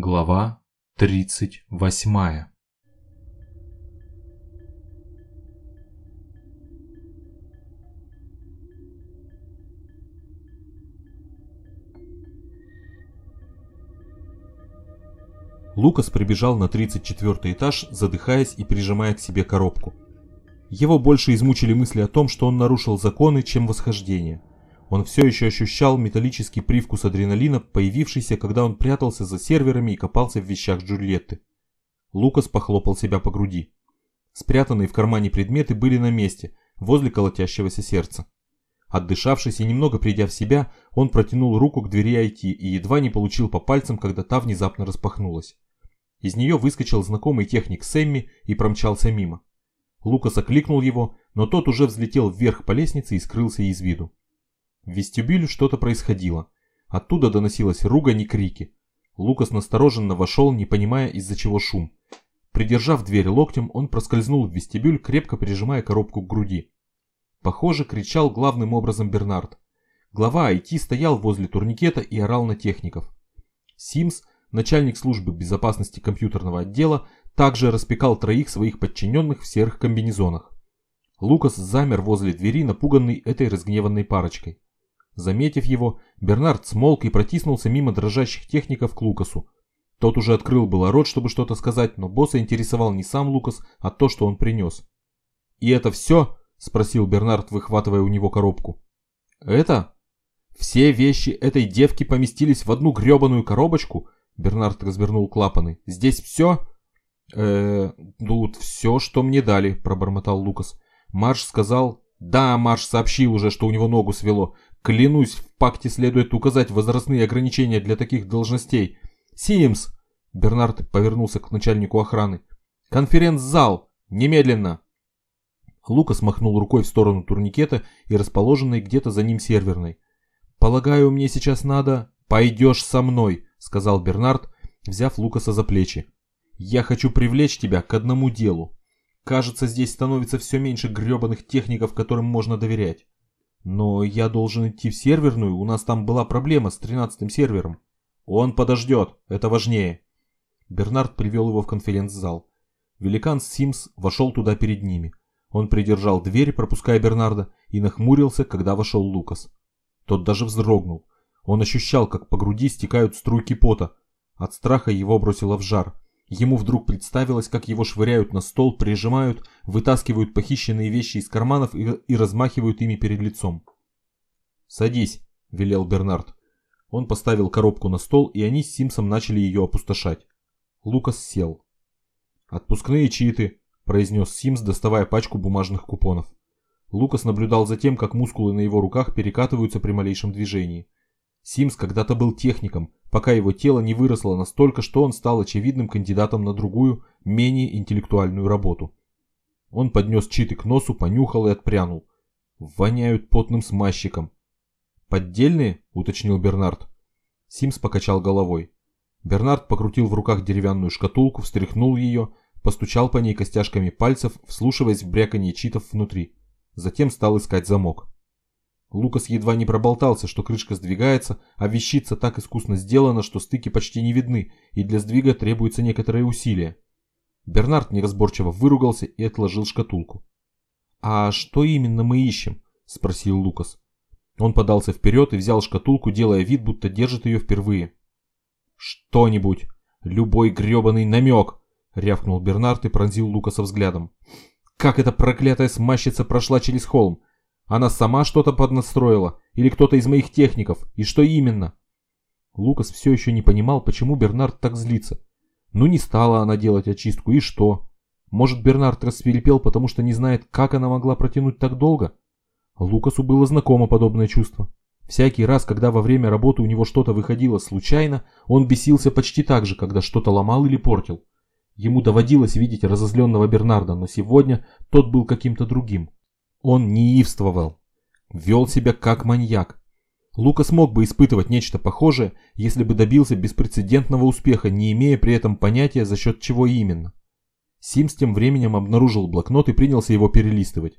Глава 38 Лукас прибежал на 34 этаж, задыхаясь и прижимая к себе коробку. Его больше измучили мысли о том, что он нарушил законы, чем восхождение. Он все еще ощущал металлический привкус адреналина, появившийся, когда он прятался за серверами и копался в вещах Джульетты. Лукас похлопал себя по груди. Спрятанные в кармане предметы были на месте, возле колотящегося сердца. Отдышавшись и немного придя в себя, он протянул руку к двери IT и едва не получил по пальцам, когда та внезапно распахнулась. Из нее выскочил знакомый техник Сэмми и промчался мимо. Лукас окликнул его, но тот уже взлетел вверх по лестнице и скрылся из виду. В вестибюле что-то происходило. Оттуда доносилась ругань и крики. Лукас настороженно вошел, не понимая, из-за чего шум. Придержав дверь локтем, он проскользнул в вестибюль, крепко прижимая коробку к груди. Похоже, кричал главным образом Бернард. Глава IT стоял возле турникета и орал на техников. Симс, начальник службы безопасности компьютерного отдела, также распекал троих своих подчиненных в серых комбинезонах. Лукас замер возле двери, напуганный этой разгневанной парочкой. Заметив его, Бернард смолк и протиснулся мимо дрожащих техников к Лукасу. Тот уже открыл было рот, чтобы что-то сказать, но босса интересовал не сам Лукас, а то, что он принес. «И это все?» – спросил Бернард, выхватывая у него коробку. «Это?» «Все вещи этой девки поместились в одну гребаную коробочку?» Бернард развернул клапаны. «Здесь все?» «Э, тут все, что мне дали», – пробормотал Лукас. Марш сказал... Да, Марш сообщил уже, что у него ногу свело. Клянусь, в пакте следует указать возрастные ограничения для таких должностей. Симс! Бернард повернулся к начальнику охраны. Конференц-зал! Немедленно! Лукас махнул рукой в сторону турникета и расположенной где-то за ним серверной. «Полагаю, мне сейчас надо...» «Пойдешь со мной», — сказал Бернард, взяв Лукаса за плечи. «Я хочу привлечь тебя к одному делу. Кажется, здесь становится все меньше гребаных техников, которым можно доверять. Но я должен идти в серверную, у нас там была проблема с тринадцатым сервером. Он подождет, это важнее. Бернард привел его в конференц-зал. Великан Симс вошел туда перед ними. Он придержал дверь, пропуская Бернарда, и нахмурился, когда вошел Лукас. Тот даже вздрогнул. Он ощущал, как по груди стекают струйки пота. От страха его бросило в жар. Ему вдруг представилось, как его швыряют на стол, прижимают, вытаскивают похищенные вещи из карманов и, и размахивают ими перед лицом. «Садись», — велел Бернард. Он поставил коробку на стол, и они с Симсом начали ее опустошать. Лукас сел. «Отпускные читы», — произнес Симс, доставая пачку бумажных купонов. Лукас наблюдал за тем, как мускулы на его руках перекатываются при малейшем движении. Симс когда-то был техником, пока его тело не выросло настолько, что он стал очевидным кандидатом на другую, менее интеллектуальную работу. Он поднес читы к носу, понюхал и отпрянул. Воняют потным смазчиком. «Поддельные?» – уточнил Бернард. Симс покачал головой. Бернард покрутил в руках деревянную шкатулку, встряхнул ее, постучал по ней костяшками пальцев, вслушиваясь в бряканье читов внутри. Затем стал искать замок. Лукас едва не проболтался, что крышка сдвигается, а вещица так искусно сделана, что стыки почти не видны, и для сдвига требуется некоторое усилие. Бернард неразборчиво выругался и отложил шкатулку. «А что именно мы ищем?» – спросил Лукас. Он подался вперед и взял шкатулку, делая вид, будто держит ее впервые. «Что-нибудь! Любой гребаный намек!» – рявкнул Бернард и пронзил Лукаса взглядом. «Как эта проклятая смащица прошла через холм? Она сама что-то поднастроила? Или кто-то из моих техников? И что именно? Лукас все еще не понимал, почему Бернард так злится. Ну не стала она делать очистку, и что? Может Бернард рассверепел, потому что не знает, как она могла протянуть так долго? Лукасу было знакомо подобное чувство. Всякий раз, когда во время работы у него что-то выходило случайно, он бесился почти так же, когда что-то ломал или портил. Ему доводилось видеть разозленного Бернарда, но сегодня тот был каким-то другим. Он неивствовал, вел себя как маньяк. Лука смог бы испытывать нечто похожее, если бы добился беспрецедентного успеха, не имея при этом понятия, за счет чего именно. Симс тем временем обнаружил блокнот и принялся его перелистывать.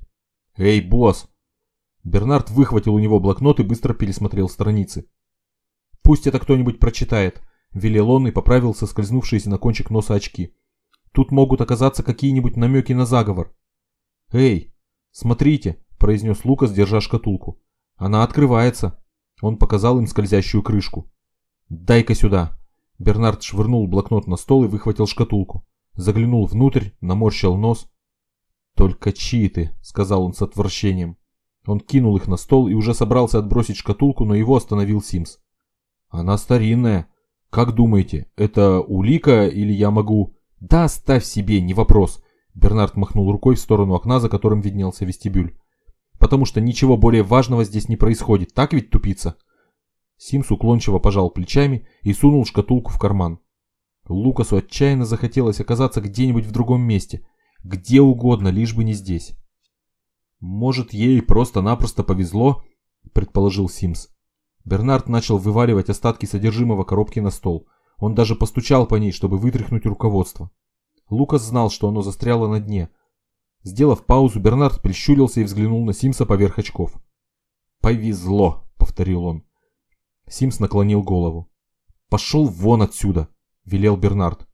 «Эй, босс!» Бернард выхватил у него блокнот и быстро пересмотрел страницы. «Пусть это кто-нибудь прочитает», велел он и поправил соскользнувшиеся на кончик носа очки. «Тут могут оказаться какие-нибудь намеки на заговор». «Эй, смотрите!» – произнес Лукас, держа шкатулку. «Она открывается!» Он показал им скользящую крышку. «Дай-ка сюда!» Бернард швырнул блокнот на стол и выхватил шкатулку. Заглянул внутрь, наморщил нос. «Только читы», — сказал он с отвращением. Он кинул их на стол и уже собрался отбросить шкатулку, но его остановил Симс. «Она старинная. Как думаете, это улика или я могу...» «Да, ставь себе, не вопрос», — Бернард махнул рукой в сторону окна, за которым виднелся вестибюль. «Потому что ничего более важного здесь не происходит, так ведь, тупица?» Симс уклончиво пожал плечами и сунул шкатулку в карман. Лукасу отчаянно захотелось оказаться где-нибудь в другом месте, где угодно, лишь бы не здесь. «Может, ей просто-напросто повезло?» – предположил Симс. Бернард начал вываливать остатки содержимого коробки на стол. Он даже постучал по ней, чтобы вытряхнуть руководство. Лукас знал, что оно застряло на дне. Сделав паузу, Бернард прищурился и взглянул на Симса поверх очков. «Повезло», — повторил он. Симс наклонил голову. «Пошел вон отсюда!» – велел Бернард.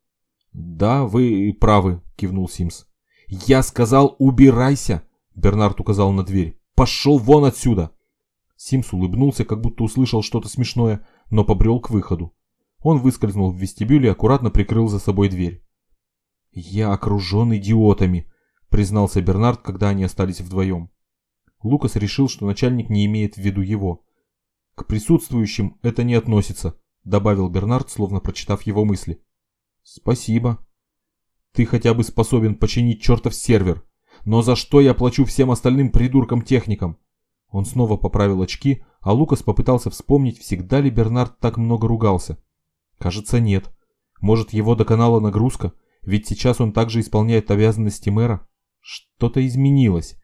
«Да, вы правы», – кивнул Симс. «Я сказал, убирайся!» – Бернард указал на дверь. «Пошел вон отсюда!» Симс улыбнулся, как будто услышал что-то смешное, но побрел к выходу. Он выскользнул в вестибюль и аккуратно прикрыл за собой дверь. «Я окружен идиотами», – признался Бернард, когда они остались вдвоем. Лукас решил, что начальник не имеет в виду его. «К присутствующим это не относится», — добавил Бернард, словно прочитав его мысли. «Спасибо. Ты хотя бы способен починить чертов сервер. Но за что я плачу всем остальным придуркам-техникам?» Он снова поправил очки, а Лукас попытался вспомнить, всегда ли Бернард так много ругался. Кажется, нет. Может, его доконала нагрузка, ведь сейчас он также исполняет обязанности мэра? Что-то изменилось.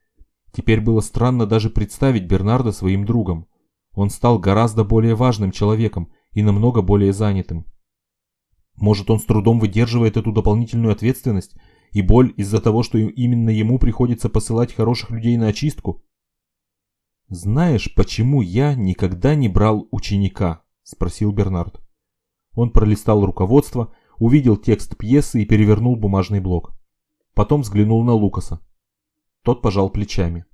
Теперь было странно даже представить Бернарда своим другом. Он стал гораздо более важным человеком и намного более занятым. Может, он с трудом выдерживает эту дополнительную ответственность и боль из-за того, что именно ему приходится посылать хороших людей на очистку? «Знаешь, почему я никогда не брал ученика?» – спросил Бернард. Он пролистал руководство, увидел текст пьесы и перевернул бумажный блок. Потом взглянул на Лукаса. Тот пожал плечами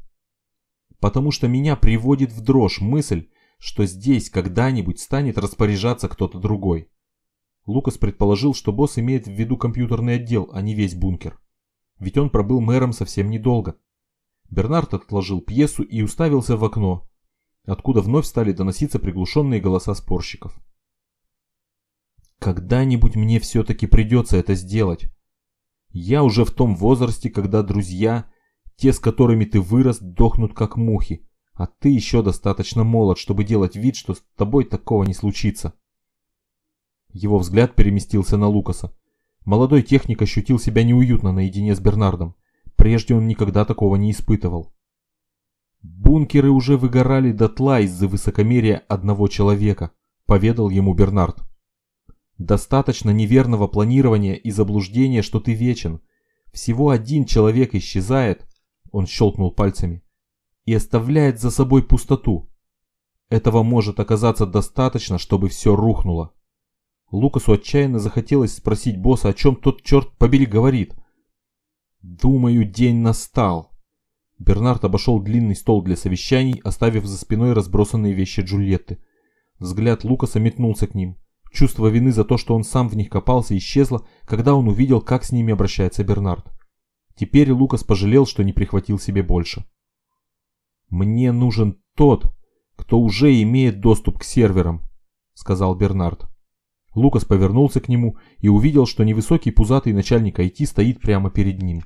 потому что меня приводит в дрожь мысль, что здесь когда-нибудь станет распоряжаться кто-то другой. Лукас предположил, что босс имеет в виду компьютерный отдел, а не весь бункер. Ведь он пробыл мэром совсем недолго. Бернард отложил пьесу и уставился в окно, откуда вновь стали доноситься приглушенные голоса спорщиков. Когда-нибудь мне все-таки придется это сделать. Я уже в том возрасте, когда друзья те, с которыми ты вырос, дохнут как мухи, а ты еще достаточно молод, чтобы делать вид, что с тобой такого не случится. Его взгляд переместился на Лукаса. Молодой техник ощутил себя неуютно наедине с Бернардом. Прежде он никогда такого не испытывал. «Бункеры уже выгорали дотла из-за высокомерия одного человека», — поведал ему Бернард. «Достаточно неверного планирования и заблуждения, что ты вечен. Всего один человек исчезает, он щелкнул пальцами, и оставляет за собой пустоту. Этого может оказаться достаточно, чтобы все рухнуло. Лукасу отчаянно захотелось спросить босса, о чем тот черт побери говорит. «Думаю, день настал». Бернард обошел длинный стол для совещаний, оставив за спиной разбросанные вещи Джульетты. Взгляд Лукаса метнулся к ним. Чувство вины за то, что он сам в них копался, исчезло, когда он увидел, как с ними обращается Бернард. Теперь Лукас пожалел, что не прихватил себе больше. «Мне нужен тот, кто уже имеет доступ к серверам», — сказал Бернард. Лукас повернулся к нему и увидел, что невысокий пузатый начальник IT стоит прямо перед ним.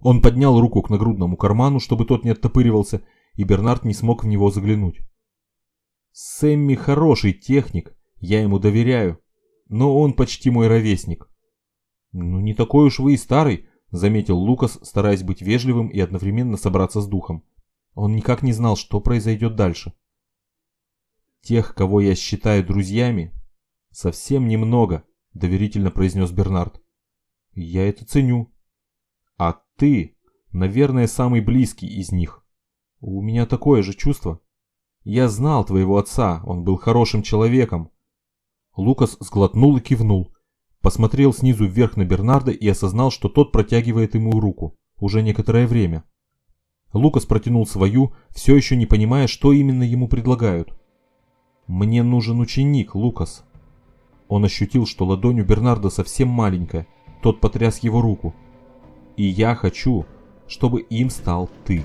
Он поднял руку к нагрудному карману, чтобы тот не оттопыривался, и Бернард не смог в него заглянуть. «Сэмми хороший техник, я ему доверяю, но он почти мой ровесник». «Ну не такой уж вы и старый», заметил Лукас, стараясь быть вежливым и одновременно собраться с духом. Он никак не знал, что произойдет дальше. «Тех, кого я считаю друзьями, совсем немного», — доверительно произнес Бернард. «Я это ценю. А ты, наверное, самый близкий из них. У меня такое же чувство. Я знал твоего отца, он был хорошим человеком. Лукас сглотнул и кивнул. Посмотрел снизу вверх на Бернарда и осознал, что тот протягивает ему руку. Уже некоторое время. Лукас протянул свою, все еще не понимая, что именно ему предлагают. «Мне нужен ученик, Лукас». Он ощутил, что ладонь у Бернарда совсем маленькая. Тот потряс его руку. «И я хочу, чтобы им стал ты».